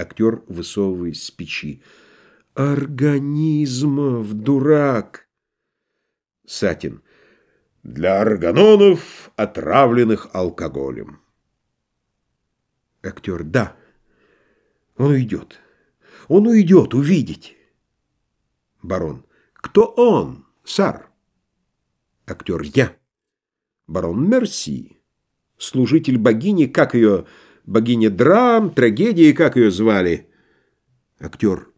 Актер, высовываясь с печи. Организмов, дурак! Сатин. Для органонов, отравленных алкоголем. Актер. Да. Он уйдет. Он уйдет, увидеть. Барон. Кто он, сар? Актер. Я. Барон. Мерси. Служитель богини, как ее... Богиня драм, трагедии, как ее звали? Актер.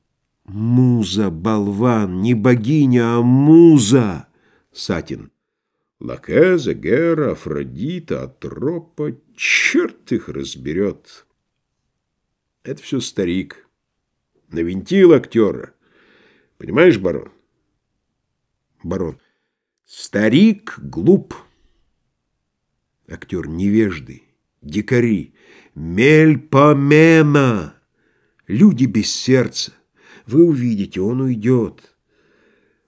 Муза, болван, не богиня, а муза. Сатин. Лакеза, Гера, Афродита, Атропа, черт их разберет. Это все старик. Навинтил актера. Понимаешь, барон? Барон. Старик глуп. Актер невежды, дикари, мельпомена. Люди без сердца. Вы увидите, он уйдет.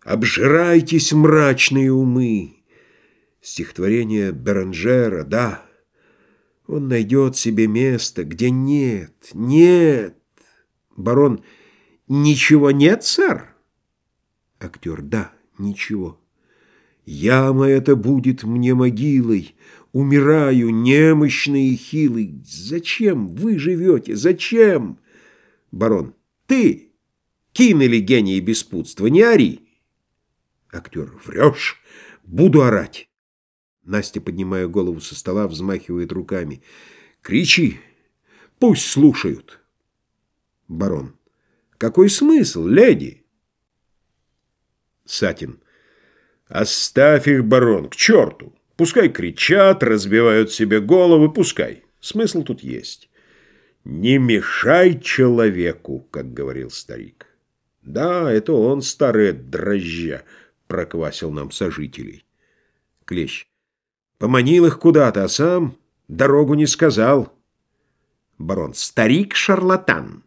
Обжирайтесь, мрачные умы. Стихотворение Беранжера, да. Он найдет себе место, где нет, нет. Барон, ничего нет, сэр? Актер, да, ничего. Яма эта будет мне могилой, Умираю, немощный и хилый. Зачем вы живете? Зачем? Барон, ты кинули гений беспутства, не ори. Актер, врешь, буду орать. Настя, поднимая голову со стола, взмахивает руками. Кричи, пусть слушают. Барон, какой смысл, леди? Сатин, оставь их, барон, к черту. Пускай кричат, разбивают себе головы, пускай. Смысл тут есть. «Не мешай человеку», как говорил старик. Да, это он, старая дрожжа, проквасил нам сожителей. Клещ. Поманил их куда-то, а сам дорогу не сказал. Барон. Старик-шарлатан.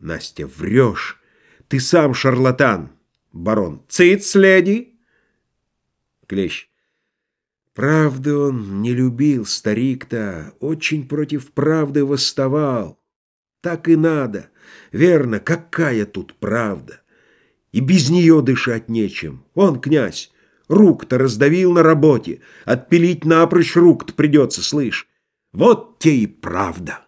Настя. Врешь. Ты сам шарлатан. Барон. Цыц, леди. Клещ. Правда он не любил, старик-то, очень против правды восставал. Так и надо. Верно, какая тут правда? И без нее дышать нечем. Он, князь, рук-то раздавил на работе. Отпилить напрочь рук-то придется, слышь. Вот те и правда.